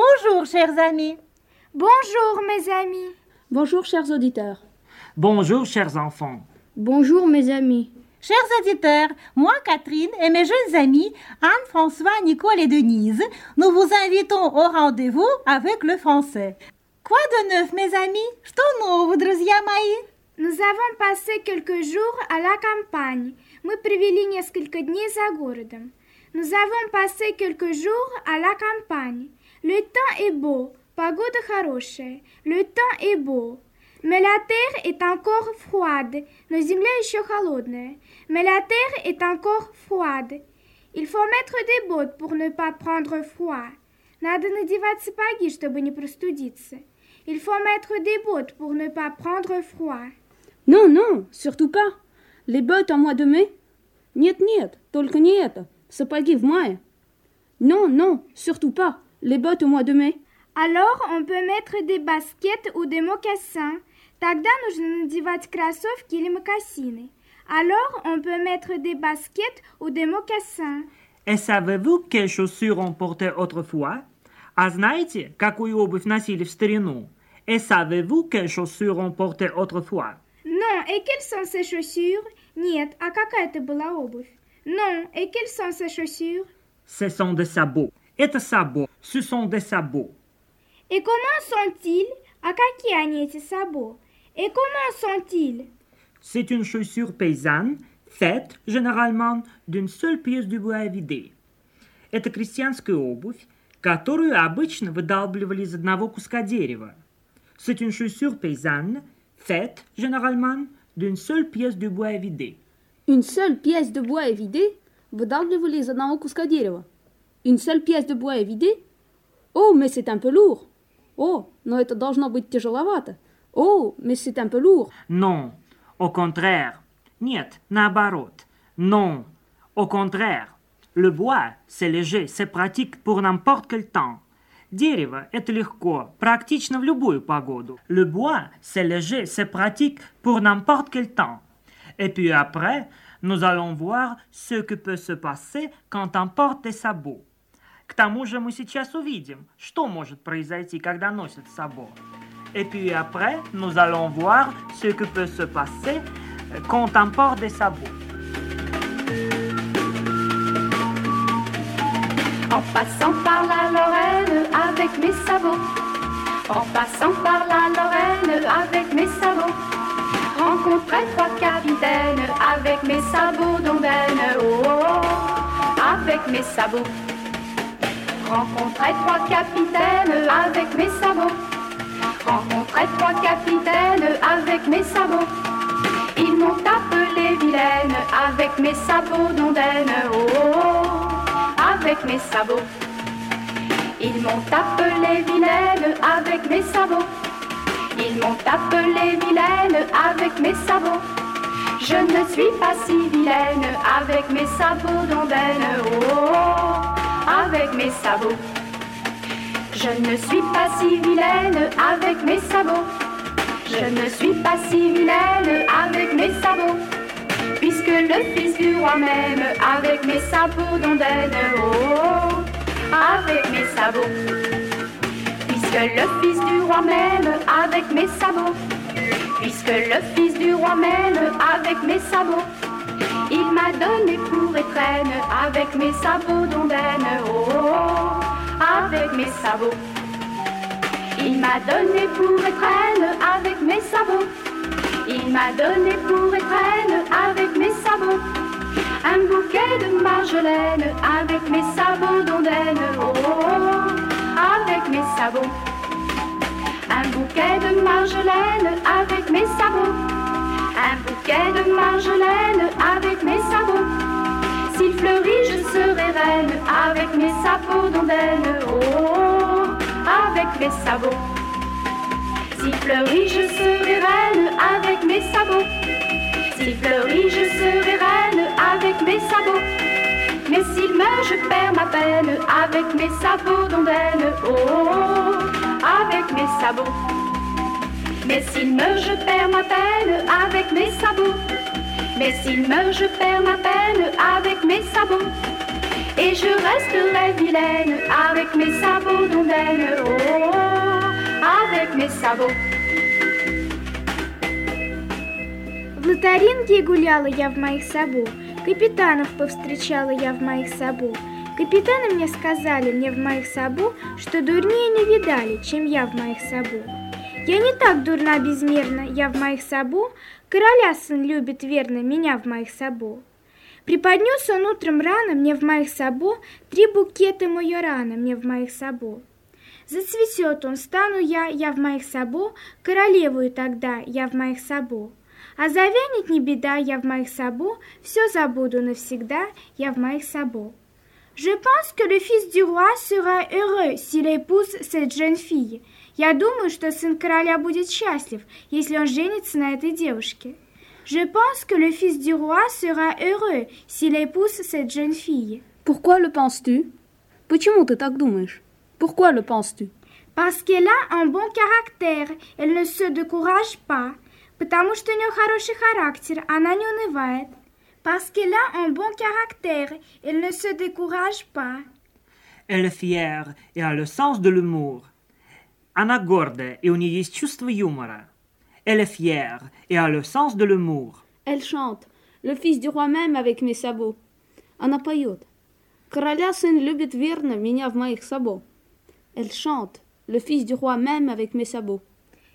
Bonjour, chers amis. Bonjour, mes amis. Bonjour, chers auditeurs. Bonjour, chers enfants. Bonjour, mes amis. Chers auditeurs, moi, Catherine, et mes jeunes amis, Anne, François, Nicole et Denise, nous vous invitons au rendez-vous avec le français. Quoi de neuf, mes amis? Что нового, друзья мои? Nous avons passé quelques jours à la campagne. Мы провели несколько дней за городом. Nous avons passé quelques jours à la campagne. Le temps est beau, погода хорошая. Le temps est beau. Mais la terre est encore froide. Но земля еще холодная. Mais la terre est encore froide. Il faut mettre des bottes pour ne pas prendre froid. Надо надевать сапоги, чтобы не простудиться. Il faut mettre des bottes pour ne pas prendre froid. Non, non, surtout pas. Les bottes en mois de mai? Нет, нет, только не это. Сапоги в мае. Non, non, surtout pas. Les bottes au mois de mai. Alors, on peut mettre des baskets ou des mocassins. Тогда нужно надевать кроссовки или мокасины. Alors, on peut mettre des baskets ou des mocassins. Et savez-vous quelles chaussures on portait autrefois? А знаете, какую обувь носили в старину? Et savez-vous quelles chaussures on portait autrefois? Non, et quelles sont ces chaussures? Нет, а какая это была обувь? Non, et quelles sont ces chaussures? Ce sont des sabots. Это сабо. Ce sont des sabots. Et comment sont-ils? А какие они эти сабо? Et comment sont-ils? C'est une chaussure paysanne, faite généralement d'une seule pièce de bois à vider. Это крестьянская обувь, которую обычно выдалбливали из одного куска дерева. C'est une chaussure paysanne, faite généralement d'une seule pièce de bois à vider. Une seule pièce de bois est vidée, выдалбливали из одного куска дерева. Une seule pièce de bois est vidée? Oh, mais c'est un peu lourd. Oh, но это должно быть тяжеловато. Oh, mais c'est un peu lourd. Non, au contraire. Нет, наоборот. Non, au contraire. Le bois, c'est léger, c'est pratique pour n'importe quel temps. Дерево – это легко, практично в любую погоду. Le bois, c'est léger, c'est pratique pour n'importe quel temps. Et puis après, nous allons voir ce que peut se passer quand on porte des sabots. К тому же мы сейчас увидим, что может произойти, когда носят сабо. Et puis après, nous allons voir ce que peut se passer quand on porte des sabots. En passant par la Lorraine avec mes sabots. En passant par la Lorraine avec mes sabots. Rencontrais trois capitaines avec mes sabots d'ondaine. Oh, oh, oh, avec mes sabots. Rencontrais trois capitaines avec mes sabots. Rencontrais trois capitaines avec mes sabots. Ils m'ont appelé vilaine avec mes sabots d'ondaine. Oh, oh, oh, avec mes sabots. Ils m'ont appelé vilaine avec mes sabots. Ils m'ont appelé vilaine avec mes sabots. Je ne suis pas si vilaine avec mes sabots d'ondaine. Oh, oh, oh, avec mes sabots. Je ne suis pas si vilaine avec mes sabots. Je ne suis pas si vilaine avec mes sabots. Puisque le fils du roi m'aime avec mes sabots d'ondaine. Oh, oh, avec mes sabots. Puisque le fils du roi m'aime avec mes sabots. Puisque le fils du roi m'aime avec mes sabots. Il m'a donné pour étrenne avec mes sabots d'ondaine. Oh, oh, oh, avec mes sabots. Il m'a donné pour étrenne avec mes sabots. Il m'a donné pour étrenne avec mes sabots. Un bouquet de marjolaine avec mes sabots d'ondaine. Oh, oh, oh, avec mes sabots. Un bouquet de marjolaine avec mes sabots. Bouquet de marjolaine avec mes sabots. S'il fleurit, je serai reine avec mes sabots d'ondaine. Oh, avec mes sabots. S'il fleurit, je serai reine avec mes sabots. S'il fleurit, je serai reine avec mes sabots. Mais s'il meurt, je perds ma peine avec mes sabots d'ondaine. Oh, avec mes sabots. Mais s'il meurt, je perds ma peine avec mes sabots. Mais s'il meurt, je perds ma peine avec mes sabots. Et je resterai vilaine avec mes sabots d'ondaine. avec mes sabots. В Лотаринге гуляла я в моих сабо, капитанов повстречала я в моих сабо. Капитаны мне сказали, мне в моих сабо, что дурнее не видали, чем я в моих сабо. Я не так дурна безмерно, я в моих сабо, короля сын любит верно меня в моих сабо. Преподнес он утром рано мне в моих сабо три букета майорана мне в моих сабо. Зацветет он, стану я, я в моих сабо, королевую тогда, я в моих сабо. А завянет не беда, я в моих сабо, все забуду навсегда, я в моих сабо. Je pense que le fils du roi sera heureux s'il épouse cette jeune fille. Я думаю, что сын короля будет счастлив, если он женится на этой девушке. Je pense que le fils du roi sera heureux s'il épouse cette jeune fille. Pourquoi le penses-tu Почему ты так думаешь? Pourquoi le penses-tu Parce qu'elle a un bon caractère, elle ne se décourage pas. Потому что у нее хороший характер, она не унывает. Parce qu'elle a un bon caractère, elle ne se décourage pas. Elle est fière et a le sens de l'humour. Она гордая, и у нее есть чувство юмора. Elle est fière et a le sens de l'humour. Elle chante. Le fils du roi même avec mes sabots. Она поет. Короля сын любит верно меня в моих сабо. Elle chante. Le fils du roi même avec mes sabots.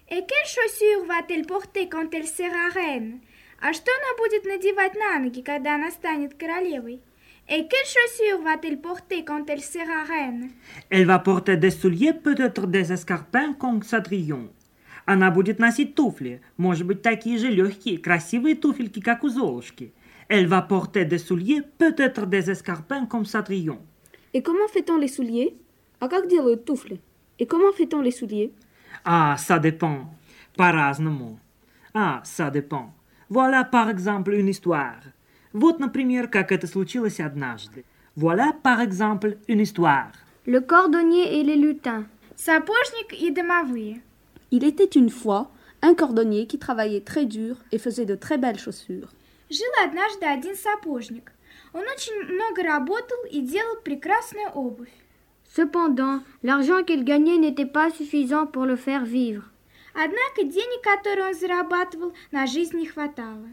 Et quelles chaussures va-t-elle porter quand elle sera reine? А что она будет надевать на ноги, когда она станет королевой? Et quelles chaussures va-t-elle porter quand elle sera reine? Elle va porter des souliers, peut-être des escarpins comme Cendrillon. Она будет носить туфли, может быть, такие же легкие, красивые туфельки, как у Золушки. Elle va porter des souliers, peut-être des escarpins comme Cendrillon. Et comment fait-on les souliers А как делают туфли? Et comment fait-on les souliers Ah, ça dépend. По-разному. Ah, ça dépend. Voilà par exemple une histoire. Вот, например, как это случилось однажды. Voilà par exemple une histoire. Le cordonnier et les lutins. Сапожник и домовые. Il était une fois un cordonnier qui travaillait très dur et faisait de très belles chaussures. Жил однажды один сапожник. Он очень много работал и делал прекрасную обувь. Cependant, l'argent qu'il gagnait n'était pas suffisant pour le faire vivre. Однако денег, которые он зарабатывал, на жизнь не хватало.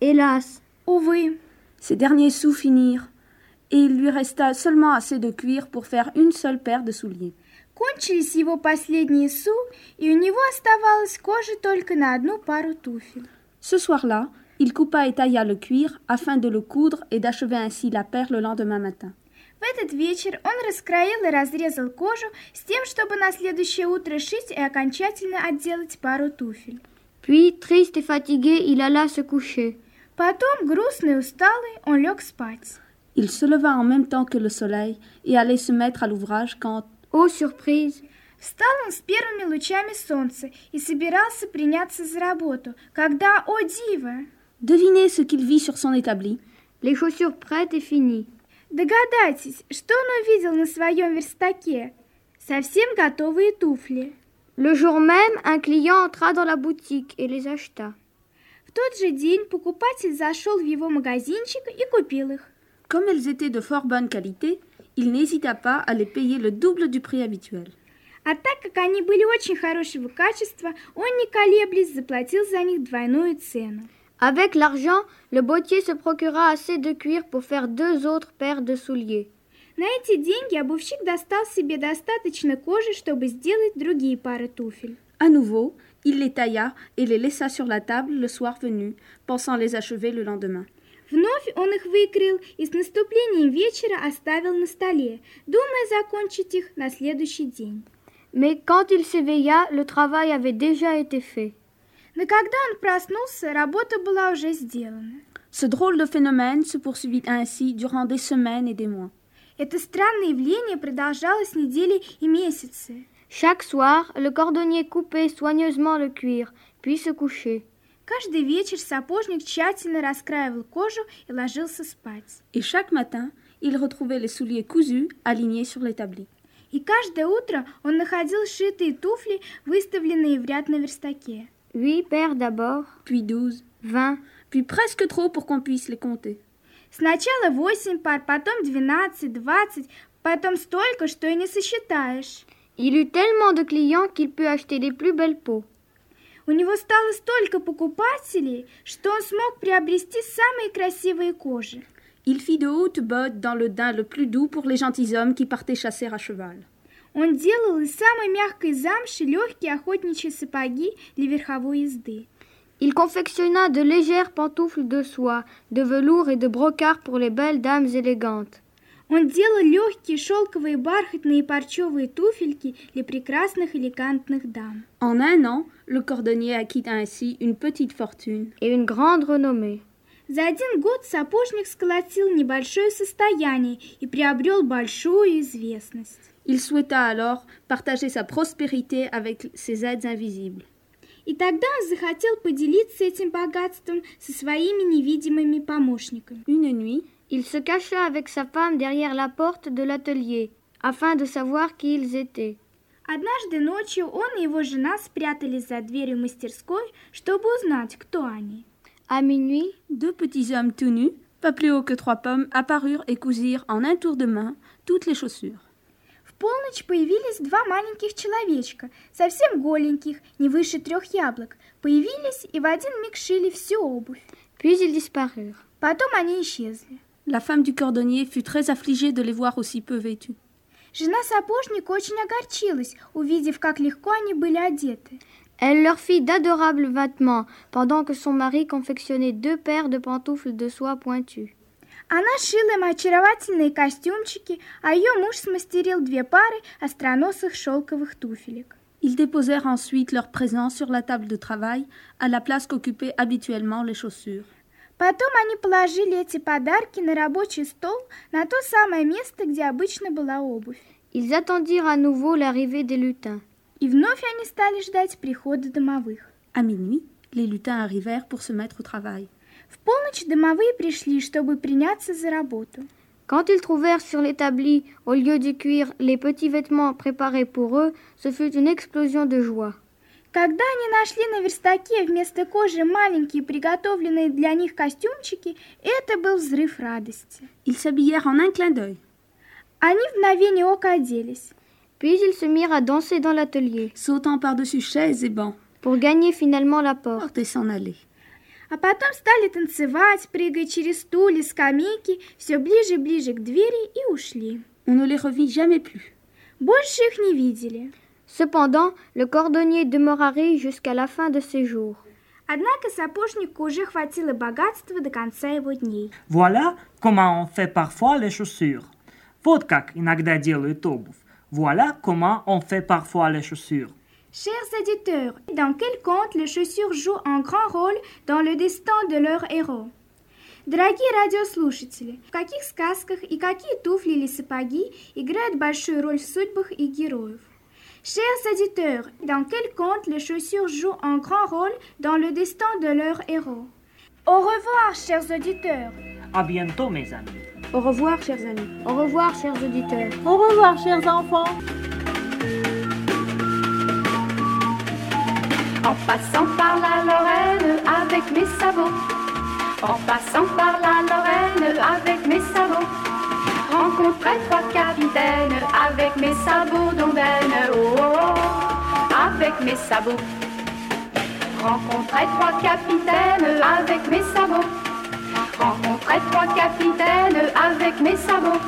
Hélas, Увы, Ses derniers sous finirent et il lui resta seulement assez de cuir pour faire une seule paire de souliers. кончились его последние су, и у него оставалась кожа только на одну пару туфель. Ce soir-là, il coupa et tailla le cuir afin de le coudre et d'achever ainsi la paire le lendemain matin. В этот вечер он раскроил и разрезал кожу с тем, чтобы на следующее утро шить и окончательно отделать пару туфель. puis, triste et fatigué, il alla se coucher. Потом, грустный и усталый, он лег спать. Il se leva en même temps que le soleil et allait se mettre à l'ouvrage quand, Oh surprise Встал он с первыми лучами солнца и собирался приняться за работу, когда, о диво, devinez ce qu'il vit sur son établi. Les chaussures prêtes et finies. догадайтесь, что он увидел на своем верстаке? Совсем готовые туфли. Le jour même, un client entra dans la boutique et les acheta. В тот же день покупатель зашел в его магазинчик и купил их. Comme elles étaient de fort bonne qualité, il n'hésita pas à les payer le double du prix habituel. А так как они были очень хорошего качества, он не колеблясь заплатил за них двойную цену. Avec l'argent, le bottier se procura assez de cuir pour faire deux autres paires de souliers. На эти деньги обувщик достал себе достаточно кожи, чтобы сделать другие пары туфель. À nouveau, il les tailla et les laissa sur la table le soir venu, pensant les achever le lendemain. Вновь он их выкрыл и с наступлением вечера оставил на столе, думая закончить их на следующий день. Mais quand il s'éveilla, le travail avait déjà été fait. Но когда он проснулся, работа была уже сделана. Ce drôle de phénomène se poursuivit ainsi durant des semaines et des mois. Это странное явление продолжалось недели и месяцы. Chaque soir, le cordonnier coupait soigneusement le cuir, puis se couchait. Каждый вечер сапожник тщательно раскраивал кожу и ложился спать. Et chaque matin, il retrouvait les souliers cousus alignés sur l'établi. И каждое утро он находил сшитые туфли, выставленные в ряд на верстаке. Huit paires d'abord, Puis douze, vingt, puis presque trop pour qu'on puisse les compter. Сначала восемь пар, потом двенадцать, двадцать, потом столько, что и не сосчитаешь. Il eut tellement de clients qu'il put acheter les plus belles peaux. У него стало столько покупателей, что он смог приобрести самые красивые кожи. Il fit de hautes bottes dans le daim le plus doux pour les gentilshommes qui partaient chasser à cheval. Он делал из самой мягкой замши легкие охотничьи сапоги для верховой езды. Il confectionna de légères pantoufles de soie, de velours et de brocart pour les belles dames élégantes. Он делал легкие шелковые бархатные и парчевые туфельки для прекрасных элегантных дам. En un an, le cordonnier acquit ainsi une petite fortune. et une grande renommée. За один год сапожник сколотил небольшое состояние и приобрел большую известность. Il souhaita alors partager sa prospérité avec ses aides invisibles. И тогда он захотел поделиться этим богатством со своими невидимыми помощниками. Une nuit, Il se cacha avec sa femme derrière la porte de l'atelier, afin de savoir qui ils étaient. Однажды ночью он и его жена спрятались за дверью мастерской, чтобы узнать, кто они. À minuit, deux petits hommes tout nus, pas plus hauts que trois pommes, apparurent et cousirent en un tour de main toutes les chaussures. В полночь появились два маленьких человечка, совсем голеньких, не выше трех яблок. Появились и в один миг шили всю обувь. puis ils disparurent. Потом они исчезли. La femme du cordonnier fut très affligée de les voir aussi peu vêtus. Жена сапожника очень огорчилась, увидев, как легко они были одеты. Elle leur fit d'adorables vêtements, pendant que son mari confectionnait deux paires de pantoufles de soie pointues. Она шила им очаровательные костюмчики, а ее муж смастерил две пары остроносых шелковых туфелек. Ils déposèrent ensuite leurs présents sur la table de travail, à la place qu'occupaient habituellement les chaussures. Потом они положили эти подарки на рабочий стол на то самое место, где обычно была обувь. Ils attendirent à nouveau l'arrivée des lutins. И вновь они стали ждать прихода домовых. À minuit, les lutins arrivèrent pour se mettre au travail. В полночь домовые пришли, чтобы приняться за работу. Quand ils trouvèrent sur l'établi, au lieu du cuir, les petits vêtements préparés pour eux, ce fut une explosion de joie. Когда они нашли на верстаке вместо кожи маленькие приготовленные для них костюмчики, это был взрыв радости. Ils s'habillèrent en un clin d'œil, Они в мгновение ока оделись. Puis ils se mirent à danser dans l'atelier, sautant par-dessus chaises et bancs, pour gagner finalement la porte. et s'en aller. А потом стали танцевать, прыгая через стулья, скамейки, все ближе и ближе к двери и ушли. On ne les revit jamais plus. Больше их не видели. Cependant, le cordonnier demeura riche jusqu'à la fin de ses jours. Однако сапожнику уже хватило богатства до конца его дней. Voilà comment on fait parfois les chaussures. Вот как иногда делают обувь. Voilà comment on fait parfois les chaussures. Chers éditeurs, dans quel conte les chaussures jouent un grand rôle dans le destin de leurs héros? Дорогие радиослушатели, в каких сказках и какие туфли или сапоги играют большую роль в судьбах их героев? Chers éditeurs, dans quel conte les chaussures jouent un grand rôle dans le destin de leurs héros? Au revoir, chers auditeurs. À bientôt, mes amis. Au revoir, chers amis. Au revoir, chers auditeurs. Au revoir, chers enfants. En passant par la Lorraine avec mes sabots. En passant par la Lorraine avec mes sabots. Rencontrai trois avec mes sabots d'ondaine. Oh, oh, oh, avec mes sabots. Rencontrai trois capitaines avec mes sabots. Rencontrai trois capitaines avec mes sabots.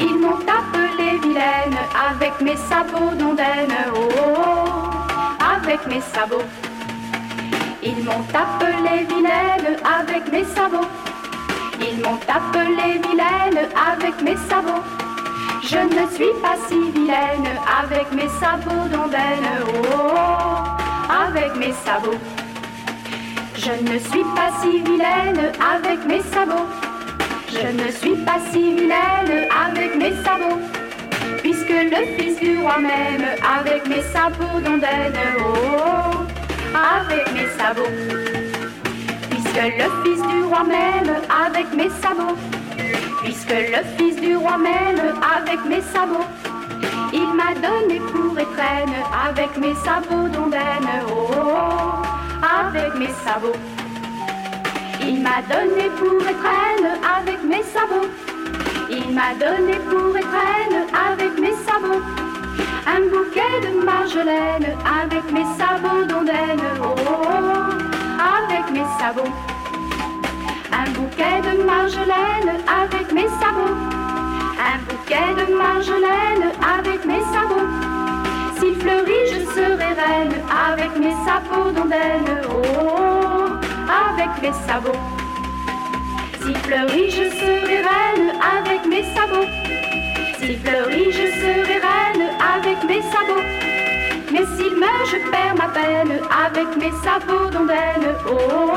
Ils m'ont appelé vilaine avec mes sabots d'ondaine. Oh, oh, oh, avec mes sabots. Ils m'ont appelé vilaine avec mes sabots. Ils m'ont appelé vilaine avec mes sabots. Je ne suis pas si vilaine avec mes sabots d'ondaine. Oh, oh, avec mes sabots. Je ne suis pas si vilaine avec mes sabots. Je ne suis pas si vilaine avec mes sabots. Puisque le fils du roi m'aime avec mes sabots d'ondaine. Oh, oh, avec mes sabots. Puisque le fils du roi m'aime avec mes sabots. Puisque le fils du roi m'aime avec mes sabots. Il m'a donné pour étrenne avec mes sabots d'ondaine. Oh, oh, oh, avec mes sabots. Il m'a donné pour étrenne avec mes sabots. Il m'a donné pour étrenne avec mes sabots. Un bouquet de marjolaine avec mes sabots d'ondaine. Oh, oh, avec mes sabots. Un bouquet de marjolaine avec mes sabots. Un bouquet de marjolaine avec mes sabots. S'il fleurit, je serai reine avec mes sabots d'ondaine. Oh, avec mes sabots. S'il fleurit, je serai reine avec mes sabots. S'il fleurit, je serai reine avec mes sabots. Mais s'il meurt, je perds ma peine avec mes sabots d'ondaine. Oh,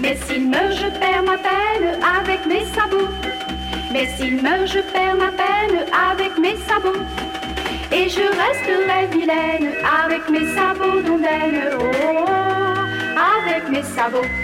Mais s'il meurt, je perds ma peine avec mes sabots. Mais s'il meurt, je perds ma peine avec mes sabots. Et je resterai vilaine avec mes sabots d'ondaine. Oh, oh, oh, avec mes sabots.